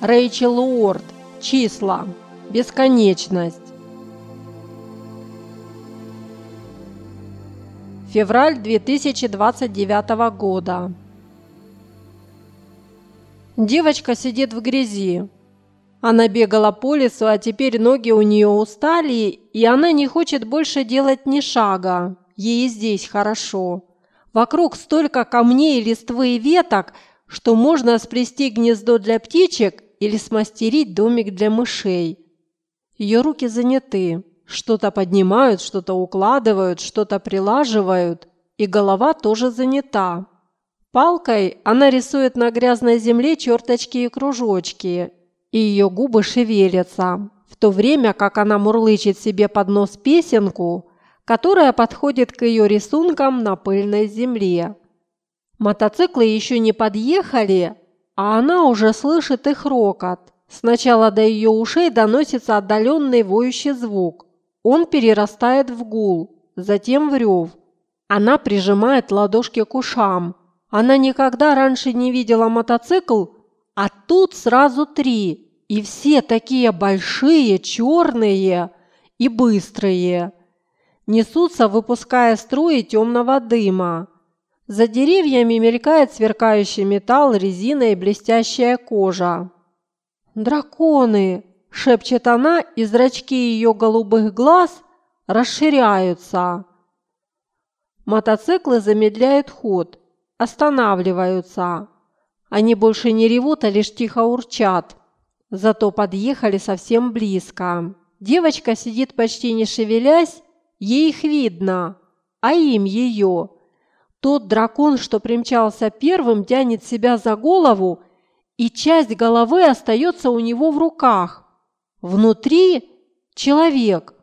Рэйчел Уорд. Числа. Бесконечность. Февраль 2029 года. Девочка сидит в грязи. Она бегала по лесу, а теперь ноги у нее устали, и она не хочет больше делать ни шага. Ей здесь хорошо. Вокруг столько камней, листвы и веток, что можно сплести гнездо для птичек или смастерить домик для мышей. Ее руки заняты, что-то поднимают, что-то укладывают, что-то прилаживают, и голова тоже занята. Палкой она рисует на грязной земле черточки и кружочки, и ее губы шевелятся, в то время как она мурлычет себе под нос песенку, которая подходит к ее рисункам на пыльной земле. Мотоциклы еще не подъехали, а она уже слышит их рокот. Сначала до ее ушей доносится отдаленный воющий звук. Он перерастает в гул, затем в рев. Она прижимает ладошки к ушам. Она никогда раньше не видела мотоцикл, а тут сразу три. И все такие большие, черные и быстрые. Несутся, выпуская струи темного дыма. За деревьями мелькает сверкающий металл, резина и блестящая кожа. «Драконы!» – шепчет она, и зрачки ее голубых глаз расширяются. Мотоциклы замедляют ход, останавливаются. Они больше не ревут, а лишь тихо урчат. Зато подъехали совсем близко. Девочка сидит почти не шевелясь, ей их видно, а им ее – тот дракон, что примчался первым, тянет себя за голову, и часть головы остается у него в руках. Внутри – человек.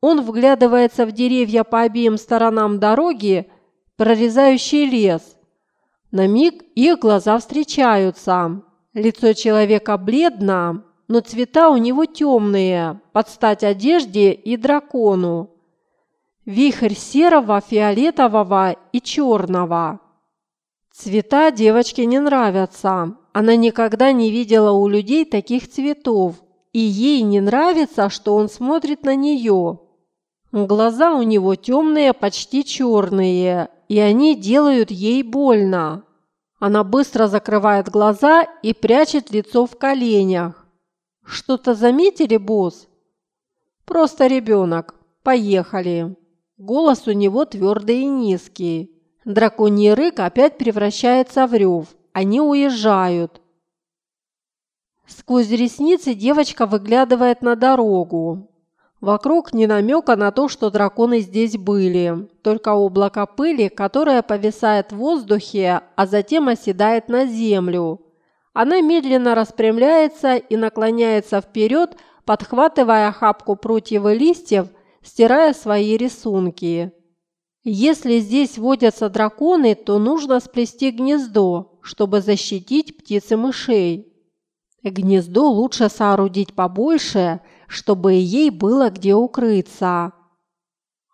Он вглядывается в деревья по обеим сторонам дороги, прорезающий лес. На миг их глаза встречаются. Лицо человека бледно, но цвета у него темные, под стать одежде и дракону. Вихрь серого, фиолетового и черного. Цвета девочке не нравятся. Она никогда не видела у людей таких цветов. И ей не нравится, что он смотрит на нее. Глаза у него темные, почти черные, и они делают ей больно. Она быстро закрывает глаза и прячет лицо в коленях. «Что-то заметили, босс?» «Просто ребенок. Поехали». Голос у него твердый и низкий. Драконий рык опять превращается в рев. Они уезжают. Сквозь ресницы девочка выглядывает на дорогу. Вокруг не намека на то, что драконы здесь были, только облако пыли, которое повисает в воздухе, а затем оседает на землю. Она медленно распрямляется и наклоняется вперед, подхватывая охапку прутьев и листьев – стирая свои рисунки. Если здесь водятся драконы, то нужно сплести гнездо, чтобы защитить птиц и мышей. Гнездо лучше соорудить побольше, чтобы ей было где укрыться.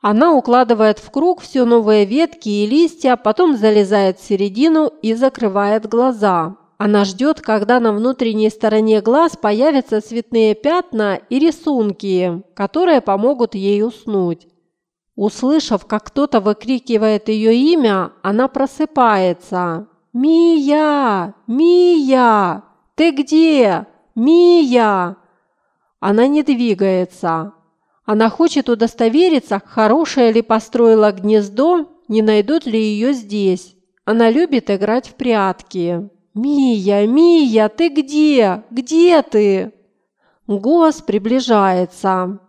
Она укладывает в круг все новые ветки и листья, потом залезает в середину и закрывает глаза. Она ждет, когда на внутренней стороне глаз появятся цветные пятна и рисунки, которые помогут ей уснуть. Услышав, как кто-то выкрикивает ее имя, она просыпается. «Мия! Мия! Ты где? Мия!» Она не двигается. Она хочет удостовериться, хорошее ли построила гнездо, не найдут ли ее здесь. Она любит играть в прятки. «Мия, Мия, ты где? Где ты?» Голос приближается.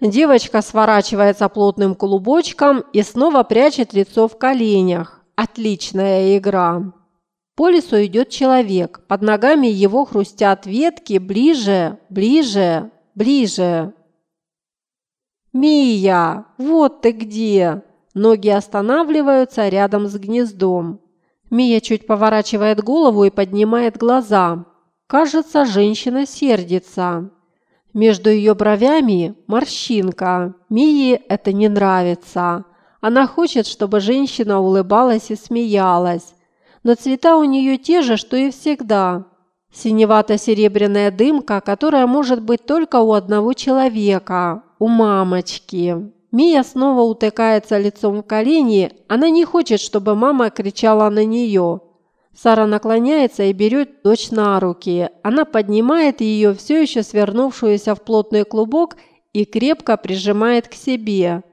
Девочка сворачивается плотным клубочком и снова прячет лицо в коленях. Отличная игра. По лесу идет человек. Под ногами его хрустят ветки ближе, ближе, ближе. «Мия, вот ты где!» Ноги останавливаются рядом с гнездом. Мия чуть поворачивает голову и поднимает глаза. Кажется, женщина сердится. Между ее бровями морщинка. Мии это не нравится. Она хочет, чтобы женщина улыбалась и смеялась. Но цвета у нее те же, что и всегда. Синевато-серебряная дымка, которая может быть только у одного человека, у мамочки. Мия снова утыкается лицом в колени, она не хочет, чтобы мама кричала на нее. Сара наклоняется и берет дочь на руки. Она поднимает ее, все еще свернувшуюся в плотный клубок, и крепко прижимает к себе.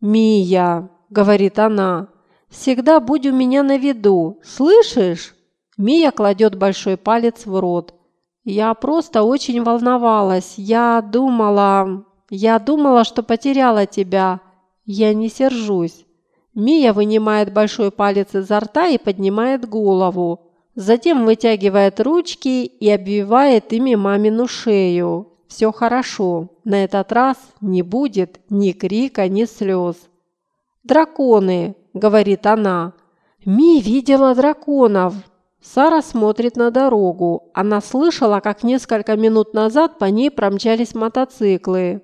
«Мия», – говорит она, – «всегда будь у меня на виду, слышишь?» Мия кладет большой палец в рот. «Я просто очень волновалась. Я думала... Я думала, что потеряла тебя. Я не сержусь». Мия вынимает большой палец изо рта и поднимает голову. Затем вытягивает ручки и обвивает ими мамину шею. Все хорошо. На этот раз не будет ни крика, ни слез. «Драконы!» – говорит она. «Ми видела драконов!» Сара смотрит на дорогу. Она слышала, как несколько минут назад по ней промчались мотоциклы.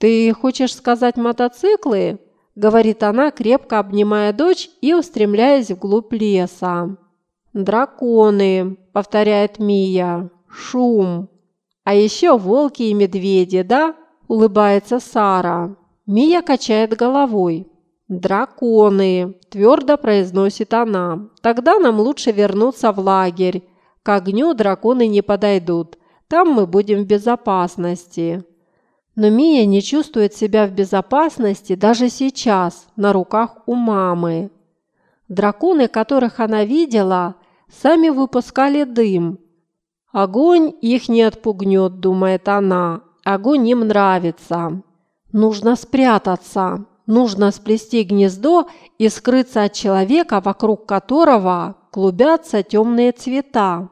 «Ты хочешь сказать мотоциклы?» – говорит она, крепко обнимая дочь и устремляясь вглубь леса. «Драконы», – повторяет Мия. «Шум». «А еще волки и медведи, да?» – улыбается Сара. Мия качает головой. «Драконы», – твердо произносит она. «Тогда нам лучше вернуться в лагерь. К огню драконы не подойдут. Там мы будем в безопасности». Но Мия не чувствует себя в безопасности даже сейчас на руках у мамы. Драконы, которых она видела, сами выпускали дым. Огонь их не отпугнет, думает она. Огонь им нравится. Нужно спрятаться. Нужно сплести гнездо и скрыться от человека, вокруг которого клубятся темные цвета.